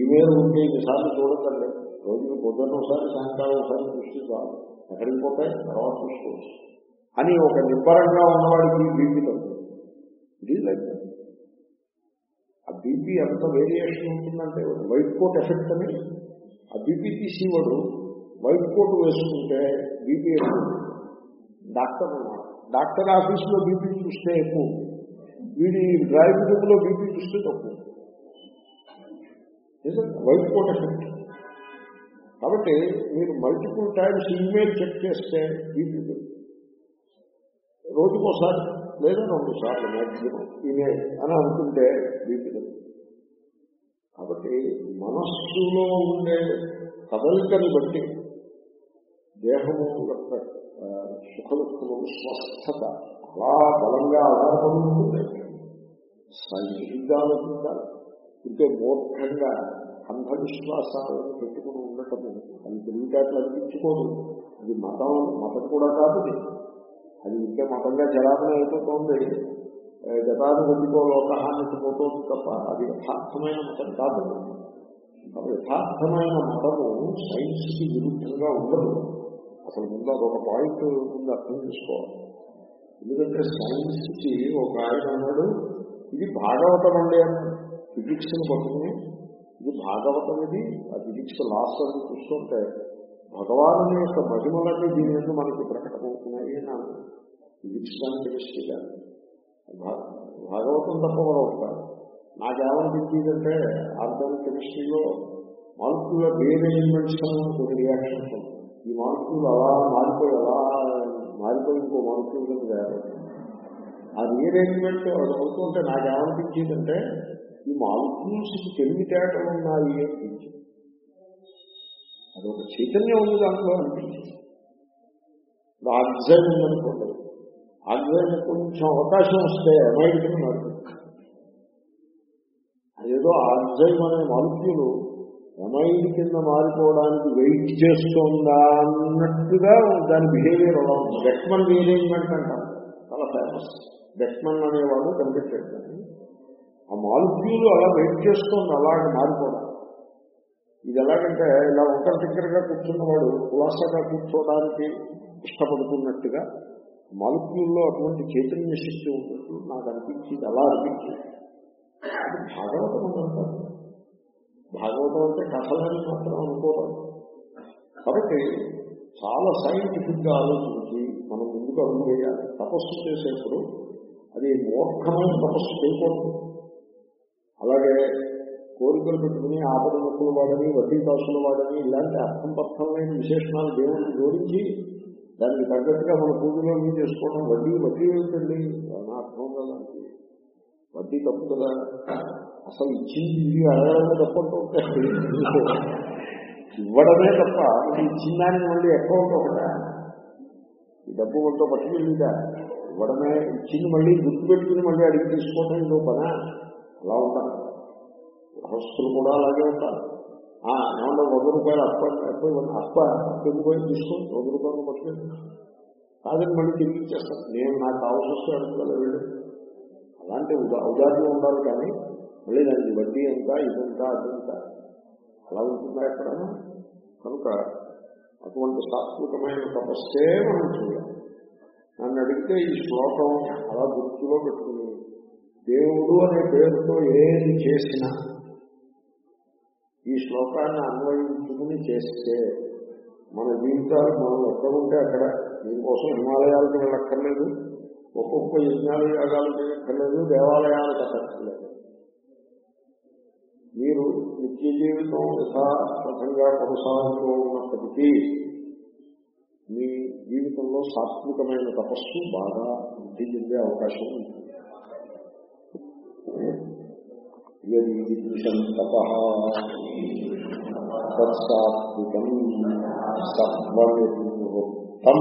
ఈమెయిల్ ఉంటే ఎన్నిసార్లు చూడకండి. రోజుకి పొద్దున్న ఒకసారి సాయంకాలం ఒకసారి చూస్తే చాలు. ఎక్కడికి పోతాయి? తర్వాత చూసుకోవచ్చు. అని ఒక నిబ్బరంగా ఉన్నవాడికి బీపీ తగ్గుతుంది. ఇది లైక్. ఆ బీపీ ఎంత వేరియేషన్ ఉంటుందంటే వైట్ కోట్ ఎఫెక్ట్ అని ఆ బీపీ తీసేవాడు వైట్ కోట్ వేసుకుంటే బీపీ ఎక్కువ. డాక్టర్ డాక్టర్ ఆఫీసులో బీపీ చూస్తే ఎక్కువ. వీడి డ్రైవింగ్ రూమ్లో బీపీ చూస్తే తక్కువ. White coat effect. కాబట్టి మీరు మల్టిపుల్ టైమ్స్ ఈమెయిల్ చెక్ చేస్తే బీపీ రోజుకోసారి లేదా రెండు సార్లు మ్యాక్సిమం ఈమెయిల్ అని అనుకుంటే వీటిని కాబట్టి మనస్సులో ఉండే కదలికని బట్టి దేహము యొక్క ఆ, సుఖదుఖము స్వస్థత అలా బలంగా ఆధారపడి ఉంటుంది. సైనికంగా ఆలోచించాలి ఇంకే మూర్ఖంగా అంధవిశ్వాసాలను పెట్టుకుని ఉండటము అది తెలివితేటలు అనిపించుకోదు. అది మతం మతం కూడా కాదు. అది ఇంకా మతంగా జలాభం అయిపోతుంది. గతాన్ని కొద్దికో లోకాన్ని పోతుంది తప్ప అది యథార్థమైన మతం కాదు. యథార్థమైన మతము సైన్స్కి విరుద్ధంగా ఉండదు. అసలు ముందు అదొక పాయింట్ ముందు అర్థం చేసుకోవాలి. ఎందుకంటే సైన్స్కి ఒక ఆయన అన్నాడు ఇది భాగవతం అండి అన్నాడు. ఫిజిక్స్ని పట్టుకుని ఇది భాగవతం ఇది ఆ ఫిజిక్స్ లాస్ అని చూస్తుంటే భగవాను యొక్క మహిమలన్నీ దీని ఎందుకు మనకి ప్రకటమవుతున్నాయి అని అన్నాడు. ఫిజిక్స్ భాగవతం తప్ప మరొకటి కాదు నాకేమనిపించిందంటే ఆర్గానిక్ కెమిస్ట్రీలో మాలిక్యూల్ రీఅరేంజ్మెంట్స్ కొన్ని రియాక్షన్స్ ఈ మాలిక్యూల్ అలా మారిపోయి అలా మారిపోయి ఇంకో మాలిక్యూల్ కింద ఆ రీఅరేంజ్మెంట్ అది అవుతుంటే నాకేమనిపించిందంటే ఈ మాలిక్యూల్స్ తెలివితేటలు ఉన్నాయి అనిపించింది. అదొక చైతన్యం ఉంది దాంట్లో అనిపించింది ఇప్పుడు ఆక్సిజన్ ఉందనుకోండి. ఆక్సిజన్ కొంచెం అవకాశం వస్తే అమైడికి మారుతుంది అదేదో ఆబ్జర్వ్ అనే మాలిక్యూల్ ఎమైడ్ కింద మారిపోవడానికి వెయిట్ చేస్తుందా అన్నట్టుగా దాని బిహేవియర్ అలా ఉంది. బెట్మన్ రీఅరేంజ్మెంట్ అంటారు. చాలా ఫేమస్ బెట్మన్ అనేవాడు కనిపెట్టాడు దాన్ని. ఆ మాలిక్యూల్ అలా వెయిట్ చేస్తుంది అలాగే మారిపోవడం. ఇది ఎలాగంటే ఇలా ఒకరి దగ్గరగా కూర్చున్నవాడు కులాసాగా కూర్చోవడానికి ఇష్టపడుతున్నట్టుగా మాలిక్యూల్లో అటువంటి చైతన్య శక్తి ఉన్నట్టు నాకు అనిపించింది అలా అనిపించింది. భాగవతం అని అంటారు. భాగవతం అంటే కథలని మాత్రం అనుకోవడం కాబట్టి చాలా సైంటిఫిక్గా ఆలోచించి మనం ముందుకు అడుగు వేయాలి. తపస్సు చేసేప్పుడు అది మూర్ఖమైన తపస్సు చేయకూడదు. అలాగే కోరికలు పెట్టుకుని ఆపద ముక్కులు వాడని వడ్డీ కాసులు వాడని ఇలాంటి అర్థం పర్థమైన విశేషణాలు దేవుడికి జోడించి దానికి తగ్గట్టుగా మన పూజలో ఏం చేసుకోవడం వడ్డీ వడ్డీ ఏమిటండి? నా అర్థం కదండి వడ్డీ తప్పు కదా. అసలు ఇచ్చింది ఇది అడగడమే తప్పంటే ఇవ్వడమే తప్ప ఇది ఇచ్చిన దానికి మళ్ళీ అకౌంట్ ఒకట ఈ డబ్బు వంటో పట్టుకెళ్ళిదా? ఇవ్వడమే ఇచ్చింది మళ్ళీ గుర్తు పెట్టుకుని మళ్ళీ అడిగి తీసుకోవటం ఇదో పనా? అలా ఉంటాను గృహస్థులు కూడా అలాగే ఉంటారు. ఆ, ఏమన్నా వంద రూపాయలు అప్ప అప్ప ఇవ్వండి. అప్ప ఎందుకు పోయి తీసుకోండి. వంద రూపాయలు పట్టుకెళ్ళి కాదని మళ్ళీ తిరిగి ఇచ్చేస్తాను. నేను నాకు కావాల్సి వస్తే అడుగుతాను వెళ్ళి. అలాంటి ఉదా ఉదాహరణ ఉండాలి కానీ మళ్ళీ దానికి వడ్డీ ఎంత ఇదంతా అదంతా అలా ఉంటుందా ఎక్కడైనా? కనుక అటువంటి సాత్వికమైన తపస్సే మనం చేయాలి. నన్ను అడిగితే ఈ శ్లోకం అలా గుర్తులో పెట్టుకుని దేవుడు అనే పేరుతో ఏది చేసినా ఈ శ్లోకాన్ని అన్వయించుకుని చేస్తే మన జీవితాలు మనం ఎక్కడ ఉంటే అక్కడ. దీనికోసం హిమాలయాలకు వెళ్ళక్కర్లేదు ఒక్కొక్క యజ్ఞాలు యాగాలు చేయక్కర్లేదు దేవాలయాలకు అక్కర్లేదు మీరు నిత్య జీవితం యథాతథంగా కొనసాగుతూ ఉన్నప్పటికీ మీ జీవితంలో సాత్వికమైన తపస్సు బాగా వృద్ధి చెందే అవకాశం ఉంటుంది. యది విదృశం తప తత్సాత్వికం సత్వనిర్వృత్తం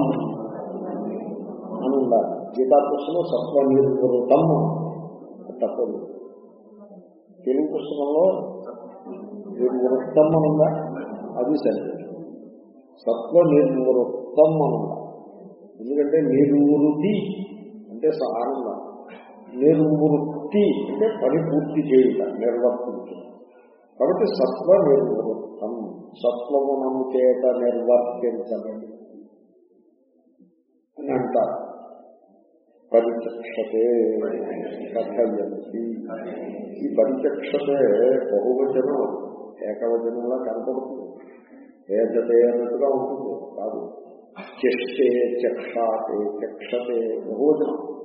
అని ఉండాలి గీతా సత్వనిర్వృతం తప్పదు తెలుగు పుస్తకంలో నిర్వృత్తం అనుందా అది సరే సత్వ నిర్వృత్తం అనుందా ఎందుకంటే నిర్వృతి అంటే ఆనందం నిర్వృత్తి అంటే పని పూర్తి చేయుట నిర్వర్తించడం కాబట్టి సత్వ నిర్వృత్తం సత్వగుణము చేత నిర్వర్తించబడి అని అంటారు. పరిచక్షతే కథయంతి ఈ పరిచక్షతే బహువచనం ఏకవచనంలా కనపడుతుంది. ఏదతే అన్నట్టుగా ఉంటుంది. కాదు. చెష్టే చక్షాతే చక్షతే బహువచనం.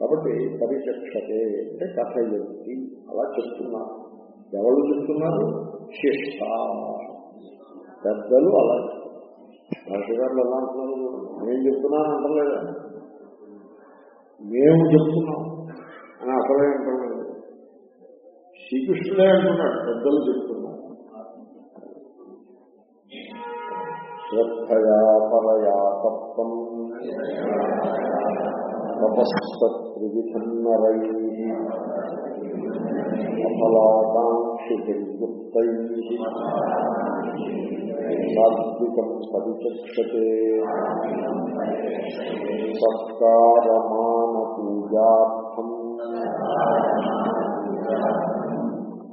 కాబట్టి పరిచక్షతే అంటే కథయంతి. అలా చెప్తున్నారు. ఎవరు చెప్తున్నారు? శిష్ట. పెద్దలు అలా భాషగారులు ఎలా అంటున్నారు నేను చెప్తున్నాను అంటలేదా? మేము చెప్తున్నాం అని అసలే అంటలేదు. శ్రీకృష్ణుడే అంటున్నాడు. పెద్దలు చెప్తున్నారు. శ్రద్ధయా పరయా తత్వం. తపస్తత్రివిధన్నరై అఫలాకాంక్ష సాత్వికం పరిచక్షతే సత్కారమాన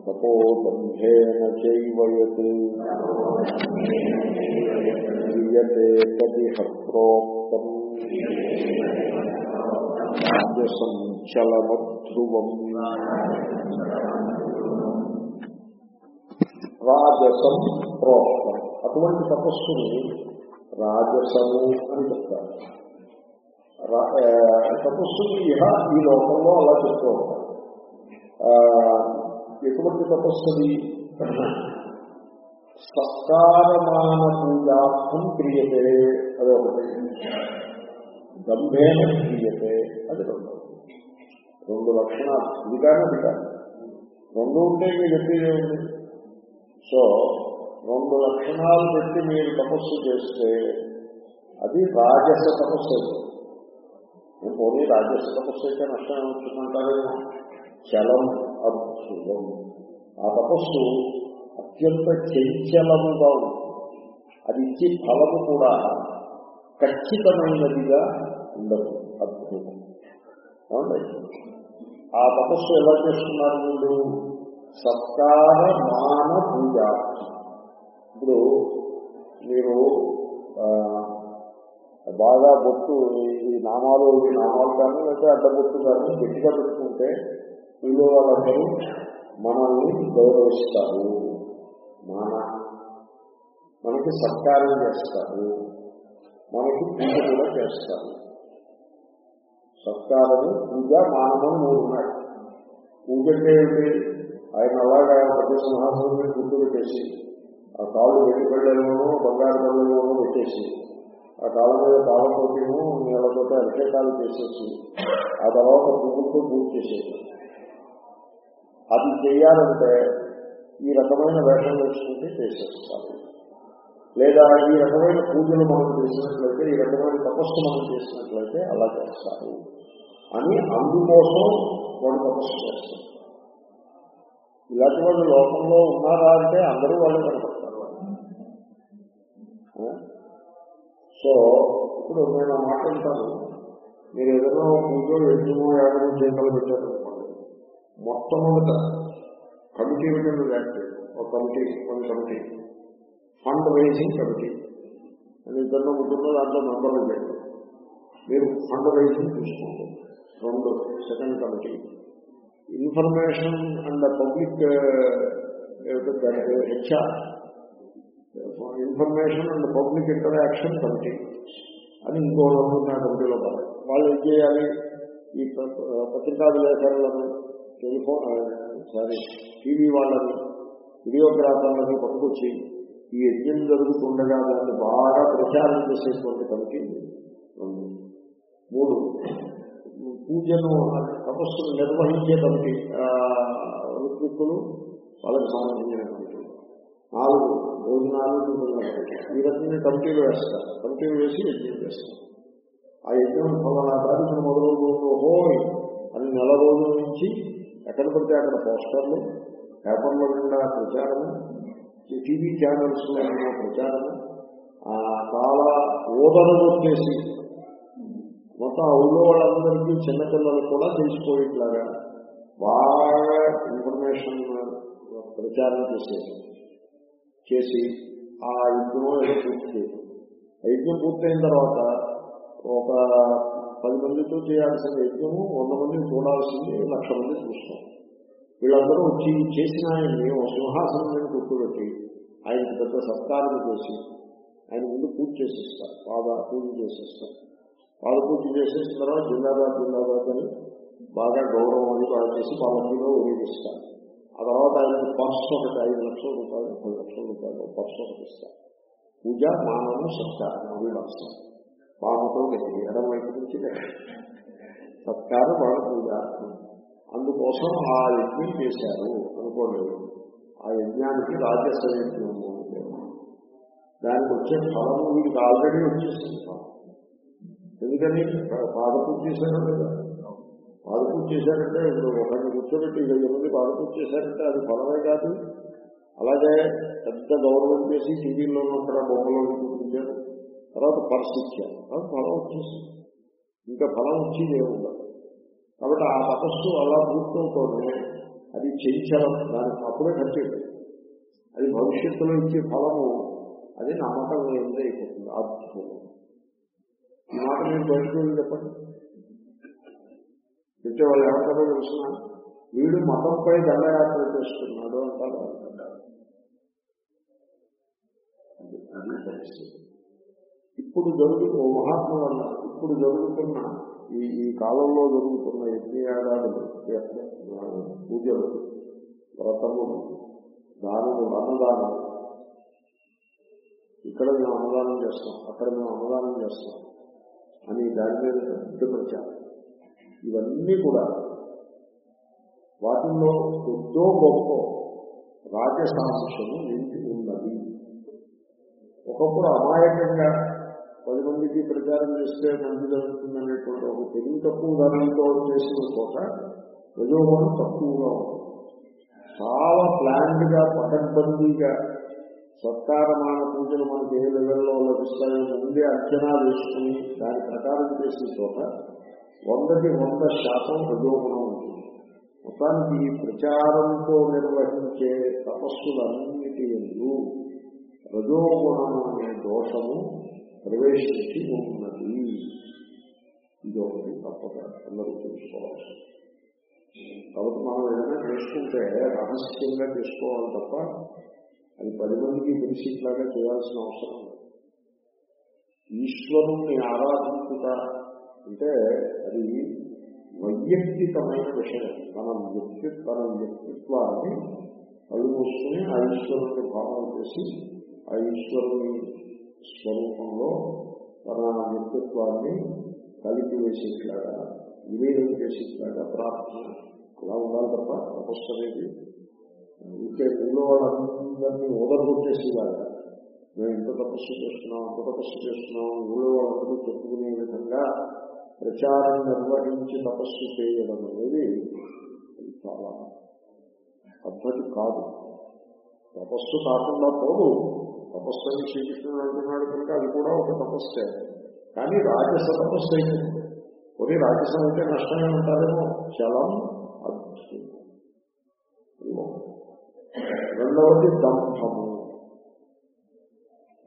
తపోబంధేన చైవయత్ క్రియతే తదిహ ప్రోక్తం రాజసంచలమధ్రువం రాజసం ప్రోక్తం అటువంటి తపస్సుని రాజసము అని చెప్తారు రా- ఆ, తపస్సుని ఇహ ఈ లోకంలో అలా చెప్తూ ఉంటారు ఆ, ఎటువంటి తపస్సుది సత్కారమాన పూజార్థం క్రియతే అది ఒకటి గంభేన క్రియతే అది రెండవది రెండు లక్షణాలు. ఇది కానీ అది కానీ రెండు ఉంటే మీరు చెప్పేది ఏముంది? సో రెండు లక్షణాలు పెట్టి మీరు తపస్సు చేస్తే అది రాజస తపస్సు నేను పోనీ రాజస్వ తపస్సు అయితే నష్టం ఏమవుతుందంటారేమో చలం అద్భుతం ఆ తపస్సు అత్యంత చంచలముగా ఉంది అది ఇచ్చే ఫలము కూడా ఖచ్చితమైనదిగా ఉండదు. అద్భుతం. ఏమండి? ఆ తపస్సు ఎలా చేస్తున్నారు వీళ్ళు? సత్కార మాన పూజ. ఇప్పుడు మీరు బాగా బొట్టు ఈ నామాలు ఈ నామాలు కానీ లేకపోతే అడ్డబొట్టు కానీ గట్టిగా పెట్టుకుంటే వీళ్ళు వాళ్ళందరూ మనల్ని గౌరవిస్తారు. మన మనకి సత్కారం చేస్తారు. మనకి పూజ కూడా చేస్తారు. సత్కారము పూజ మానవం మూడు ఉన్నాయి. పూజ అంటే ఏమిటి? ఆయన అలాగా ప్రతి సింహాసనం గుర్తులు చేసి ఆ కాళ్ళు వెండి పళ్ళలోనూ బంగారు పళ్ళలోనూ పెట్టేసి ఆ కాలం మీద కాళ్ళతోటేమో నీళ్ళతో అభిషేకాలు చేసేసి ఆ తర్వాత పువ్వుతో పూజ చేసేది. అది చేయాలంటే ఈ రకమైన వేషం వేసుకుంటే చేసేస్తారు లేదా ఈ రకమైన పూజలు మనం చేసినట్లయితే ఈ రకమైన తపస్సు మనం చేసినట్లయితే అలా చేస్తారు. అని అందుకోసం వాడు తపస్సు చేస్తారు ఇలాంటి వాళ్ళు లోకంలో ఉన్నారా అంటే అందరూ వాళ్ళు కనపడతారు. సో ఇప్పుడు నేను మాట్లాడతాను మీరు ఏదైనా పూజ ఎన్నో యాభై జీతాలు పెట్టారనుకోండి మొట్టమొదట కమిటీ విధంగా ఒక కమిటీ కొన్ని కమిటీ ఫండ్ రైజింగ్ కమిటీ. అని ఇద్దరు ముగ్గురు దాంట్లో మెంబర్లు లేదు మీరు ఫండ్ రైజింగ్ చూసుకోండి రెండు second committee. Information and public HR. Information and public interaction committee. అని ఇంకో రెండు కమిటీలో పడాలి వాళ్ళు ఏం చేయాలి? ఈ పత్రికా విలేకరులను టెలిఫోన్ సారీ టీవీ వాళ్ళని వీడియోగ్రాఫర్లని పట్టుకొచ్చి ఈ యజ్ఞం జరుగుతుండగా దాన్ని బాగా ప్రచారం చేసేటువంటి కమిటీ మూడు పూజను తపస్సును నిర్వహించే కమిటీ ఋత్విక్కులు వాళ్ళకి సంబంధించిన కమిటీ నాలుగు భోజనాలు ఈ రకంగా కమిటీలు వేస్తారు. కమిటీలు వేసి యజ్ఞం చేస్తారు. ఆ యజ్ఞం ఫలానా తారీఖున మొదలు హోయ్ అని నెల రోజుల నుంచి ఎక్కడ పడితే అక్కడ పోస్టర్లు పేపర్ల నిండా ప్రచారము టీవీ ఛానల్స్లో ప్రచారం ప్రచారము ఆ చాలా ఓదన కొట్టేసి మొత్తం ఆ ఊళ్ళో వాళ్ళందరికీ చిన్నపిల్లలు కూడా తెలిసిపోయేట్లాగా బాగా ఇన్ఫర్మేషన్ ప్రచారం చేసేది చేసి ఆ యజ్ఞం ఏదో పూర్తి చేయడం ఆ యజ్ఞం పూర్తయిన తర్వాత ఒక పది మందితో చేయాల్సిన యజ్ఞము వంద మందిని చూడాల్సింది లక్ష మంది చూస్తాం వీళ్ళందరూ వచ్చి చేసిన ఆయన్ని ఒక సింహాసనం మీద కూర్చోబెట్టి ఆయనకి పెద్ద సత్కారం చేసి ఆయన ముందు పూజ చేసేస్తారు పాద పూజ చేసేస్తారు. పాద పూజ చేసేసిన తర్వాత జిల్లాబాద్ జిల్లాబాద్ అని బాగా గౌరవం అని బాగా చేసి పాలకీలో ఉపయోగిస్తారు ఆ తర్వాత ఆయనకు పర్స్ ఒకటి ఐదు లక్షల రూపాయలు పది లక్షల రూపాయలు పర్స్ ఒకటి ఇస్తారు. పూజ మానవం సత్కారం అవి రాస్తారు. పాముతో గట్టి వైపు నుంచి సత్కారం వాళ్ళ పూజ అందుకోసం ఆ యజ్ఞం చేశారు అనుకోండి. ఆ యజ్ఞానికి రాజస్వ యజ్ఞము దానికి వచ్చే ఫలము వీడికి ఆల్రెడీ వచ్చేసింది. ఫలం. ఎందుకని పాదపూజ చేశారు కదా. పాదపూజ చేశారంటే ఇప్పుడు ఒకరిని కూర్చోబెట్టి వెయ్యి మంది పాదపూజ చేశారంటే అది ఫలమే కాదు. అలాగే పెద్ద గౌరవం చేసి టీవీలో అక్కడ బొమ్మలో చూపించారు తర్వాత పరిస్థితి ఇచ్చారు ఫలం వచ్చేసింది. ఇంకా ఫలం వచ్చేది ఏముండదు కాబట్టి ఆ తపస్సు అలా పూర్తవుతోనే అది చెంచలం దానికి అప్పుడే ఖర్చు. అది భవిష్యత్తులో ఇచ్చే ఫలము. అది నమ్మకం లేనిదే అయిపోతుంది. అద్భుతం. ఈ మాట మీరు బయటకు చెప్పండి. చెప్తే వాళ్ళు ఏమంటారో తెలుసిన? వీడు మతంపై దండయాత్ర చేస్తున్నాడు అంటారు ఇప్పుడు జరుగుతున్న ఓ మహాత్ములు అన్నారు ఇప్పుడు జరుగుతున్న ఈ ఈ కాలంలో జరుగుతున్న యజ్ఞయాగాదులు పూజలు వ్రతములు దానము అన్నదానం. ఇక్కడ మేము అన్నదానం చేస్తాం అక్కడ మేము అన్నదానం చేస్తాం అని దాని మీద పెద్ద ప్రచారం. ఇవన్నీ కూడా వాటిల్లో ఎంతో గొప్ప రాజసాంశము నిండి ఉన్నది. ఒకప్పుడు అమాయకంగా పది మందికి ప్రచారం చేస్తే మంచి జరుగుతుందనేటువంటి ఒక తెలివి తక్కువ ధనంతో చేసిన చోట రజోగుణం తక్కువగా చాలా ప్లాంట్గా పకడ్బందీగా సత్కారమాన పూజలు మనకి ఏ లెవెల్లో లభిస్తాయో ముందే అంచనా వేసుకుని దాని ప్రకారం చేసిన చోట వందకి వంద శాతం రజోగుణం ఉంటుంది. మొత్తానికి ఈ ప్రచారంతో నిర్వహించే తపస్సులన్నిటి ఎందు రజోగుణము అనే దోషము ప్రవేశించి ఉన్నది ఇది ఒకటి తప్పక అందరూ తెలుసుకోవాలి. కాబట్టి మనం ఏదైనా తెలుసుకుంటే రహస్యంగా తెలుసుకోవాలి తప్ప అది పది మందికి తెలిసిట్లాగా చేయాల్సిన అవసరం ఈశ్వరుణ్ణి ఆరాధించుట అంటే అది వైయక్తికమైన విషయం. మన వ్యక్తి తన వ్యక్తిత్వాన్ని కళ్ళు మూసుకుని ఆ ఈశ్వరుని భావన చేసి ఆ ఈశ్వరుని స్వరూపంలో తన వ్యక్తిత్వాన్ని కలిపి వేసేట్లాగా విలీనం చేసేట్లాగా ప్రార్థన. అలా ఉండాలి తప్ప తపస్సు అనేది ఇంకే ఊళ్ళో వాళ్ళందరినీ ఓదరగొట్టేసేలాగా మేము ఇంత తపస్సు చేస్తున్నాం అంత తపస్సు చేస్తున్నాం ఊళ్ళో వాళ్ళందరూ చెప్పుకునే విధంగా ప్రచారం నిర్వహించి తపస్సు చేయడం అనేది చాలా పద్ధతి కాదు. తపస్సు కాకుండా పోదు. తపస్సు అని శ్రీకృష్ణుడు అంటున్నాడు కనుక అది కూడా ఒక తపస్సే. కానీ రాజస తపస్సు. అయితే కొన్ని రాజసం అంటే నష్టమే ఉంటారేమో? చలం అద్భుతం రెండవది దంభము.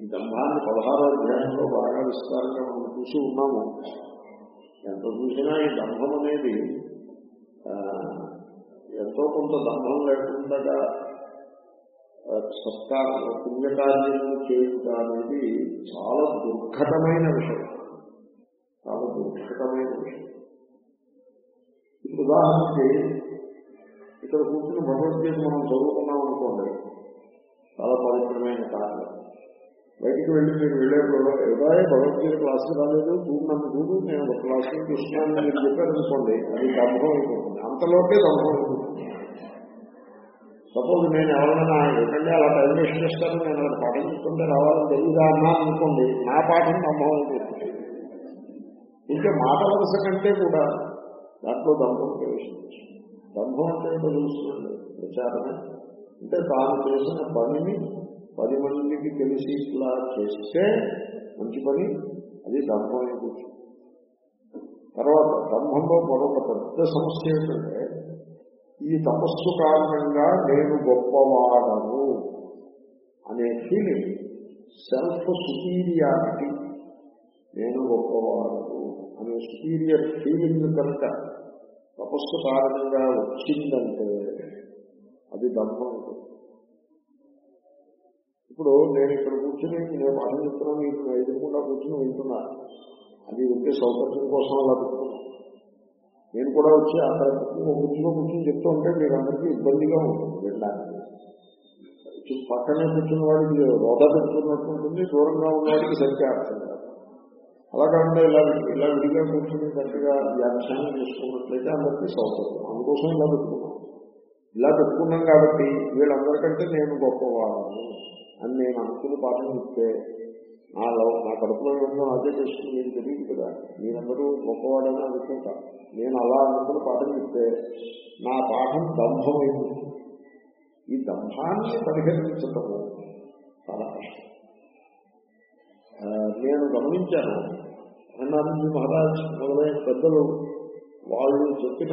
ఈ దంభాన్ని పదహారో అధ్యాయంలో బాగా విస్తారంగా మనం చూసి ఉన్నాము. ఎంత చూసినా ఈ దంభం అనేది ఎంతో కొంత దంభం లేకుండా సత్కారం పుణ్యకార్యము చేయుట అనేది చాలా దుర్ఘటమైన విషయం. చాలా దుర్ఘటమైన విషయం. ఇప్పుడు ఉదాహరణకి ఇక్కడ కూర్చుని భగవద్గీత మనం చదువుకున్నాం అనుకోండి. చాలా పవిత్రమైన కార్యం. బయటికి వెళ్ళి మీరు వెళ్ళేప్పుడు ఏదో భగవద్గీత క్లాసులు రాలేదు? చూడు నన్ను చూడు నేను ఒక క్లాసులు చూస్తున్నాను మీరు చెప్పారనుకోండి అది దంభం అయిపోతుంది అంతలోకే దంభం అయిపోతుంది సపోజ్ నేను ఎవరైనా ఏంటంటే అలా టైం వేస్ట్ చేస్తాను నేను అలా పాఠం చెప్తుంటే రావాలని తెలియదా అన్నా అనుకోండి నా పాఠం సంభవం అయిపోతుంది ఇంకా మాట వలస కంటే కూడా దాంట్లో దంభం ప్రవేశించు దంభం అంటే ఏంటో తెలుస్తుంది ప్రచారమే. అంటే తాను చేసిన పనిని పది మందికి తెలిసి ఇట్లా చేస్తే మంచి పని అది దంభం అయిపోతుంది. తర్వాత దంభంలో మరొక పెద్ద సమస్య ఏంటంటే ఈ తపస్సు కారణంగా నేను గొప్పవాడను అనే ఫీలింగ్ సెల్ఫ్ సుపీరియారిటీ నేను గొప్పవాడను అనే సుపీరియర్ ఫీలింగ్ కనుక తపస్సు కారణంగా వచ్చిందంటే అది దంభం ఇప్పుడు నేను ఇక్కడ కూర్చుని నేను పాఠం చెప్తున్నాను మీకు ఎదురుకుండా కూర్చుని వింటున్నా. అది ఉంటే సౌకర్యం కోసం అలా నేను కూడా వచ్చి అక్కడ కూర్చుని కూర్చుని చెప్తూ ఉంటే మీరు అందరికీ ఇబ్బందిగా ఉంటుంది వెళ్ళడానికి. పక్కనే కూర్చున్న వాడికి రోద పెట్టుకున్నట్టు ఉంటుంది దూరంగా ఉన్నవాడికి సరిగ్గా అర్థం కాదు. అలా కాకుండా ఇలా ఇలా విడిగా కూర్చుని గట్టిగా వ్యాఖ్యానం చేసుకున్నట్లయితే అందరికీ సౌకర్యం. అందుకోసం ఇలా పెట్టుకున్నాం. ఇలా పెట్టుకున్నాం కాబట్టి వీళ్ళందరికంటే నేను గొప్పవాడను అని నేను అనుకుని పాఠం చెప్తే నా నా కడుపులో ఏమో అదే చేస్తుంది నేను తెలియదు కదా. మీరందరూ గొప్పవాడని అనుకుంటా. నేను అలా అనుకున్న పాఠం చెప్తే నా పాఠం దంభమైంది. ఈ దంభాన్ని పరిహరించటము చాలా కష్టం. నేను గమనించాను అన్నీ మహారాజ్ మొదలైన పెద్దలు వాళ్ళు చెప్పిన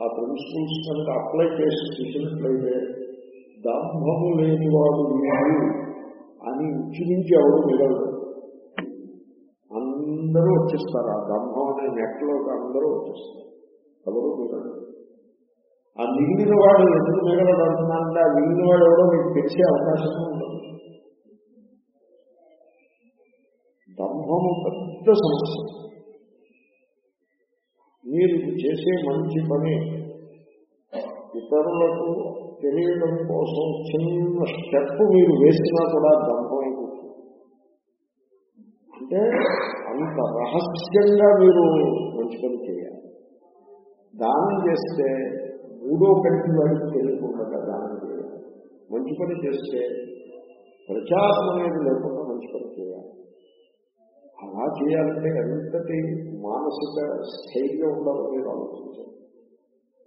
ఆ ప్రిన్సిపల్స్ కనుక అప్లై చేసి చూసినట్లయితే దంభము లేని వాడు వీడు అని ఉచ్చిరించి ఎవరు మిగలదు అందరూ వచ్చేస్తారు. ఆ బ్రహ్మం అనే నెట్లోకి అందరూ వచ్చేస్తారు. ఎవరు మిగలదు ఆ మిగిలిన వాడు ఎందుకు మిగలడు అంటున్నానంటే ఆ మిగిలిన వాడు ఎవరో మీకు తెచ్చే అవకాశం ఉండదు బ్రహ్మము పెద్ద సమస్య. మీరు చేసే మంచి పని ఇతరులకు తెలియడం కోసం చిన్న స్టెప్ మీరు వేసినా కూడా దంభం అంటే అంత రహస్యంగా మీరు మంచి పని చేయాలి. దానం చేస్తే మూడో కంటి వాడికి తెలియకుండా దానం చేయాలి. మంచి పని చేస్తే ప్రచారం అనేది లేకుండా మంచి పని చేయాలి. అలా చేయాలంటే ఎంతటి మానసిక స్థైర్యం ఉండాలో మీరు ఆలోచించాలి.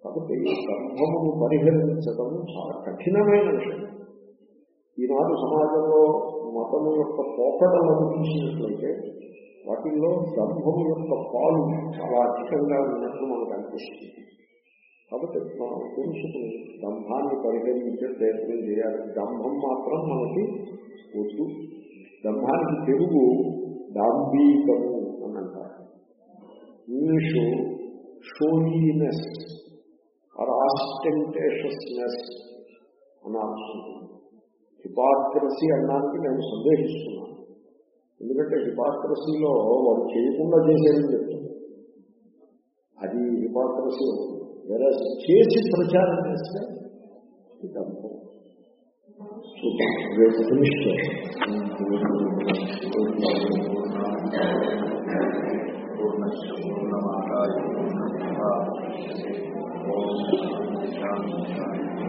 కాబట్టి గర్భమును పరిహరించడం చాలా కఠినమైన విషయం. ఈనాడు సమాజంలో మతము యొక్క పోకడలను చూసినట్లయితే వాటిల్లో గర్భము యొక్క పాలు చాలా అధికంగా ఉన్నట్లు మనకు అనిపిస్తుంది. కాబట్టి మనం తెలుసుకుని దంభాన్ని పరిహరించే ప్రయత్నం చేయాలి. దంభం మాత్రం మనకి వద్దు. దంభానికి తెలుగు దాంబీకము అని అంటారు. ఇంగ్లీషు షోయీనెస్ ఆర్ ఆస్టెంటేషస్నెస్ అనాల్సి హిపాక్రసీ అనడానికి నేను సందేహిస్తున్నాను. ఎందుకంటే హిపాక్రసీలో వాడు చేయకుండా చేసేది చెప్తుంది అది హిపాక్రసీ వేరే చేసి ప్రచారం చేస్తే ఇది అర్థం చూద్దాం రేపు ఫినిష్ పూర్ణమాదాయ పూర్ణమాదాయ ఓం శాంతి